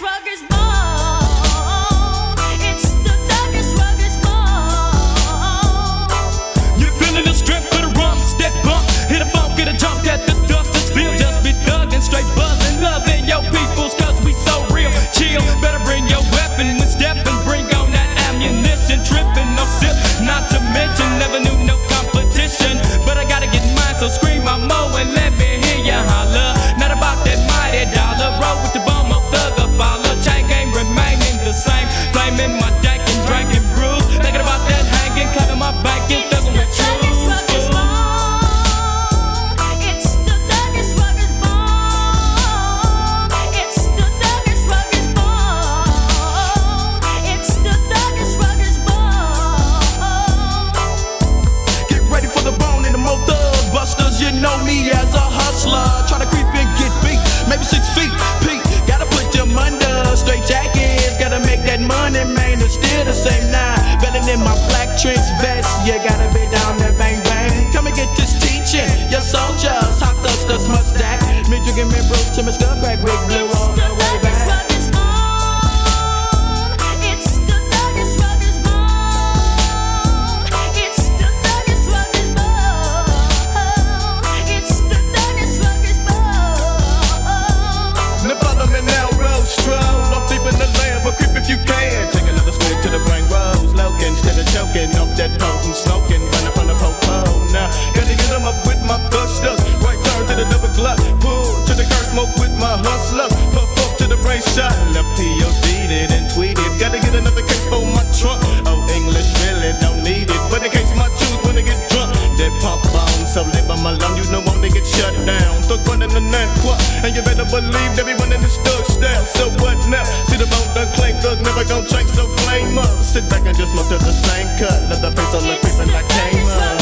truckers my dad. You gotta be down there, bang bang. Come and get this teaching. Your soldiers, hot thugs, that's mustache. stack. Me drinking, me brew to my skull crack, big blue. running the nine clock. And you better believe they be running this thug style. So what now? See the bone done clank, thug never gon' change, so flame up. Sit back and just smoke to the same cut. Let the face on the creepin' like came up.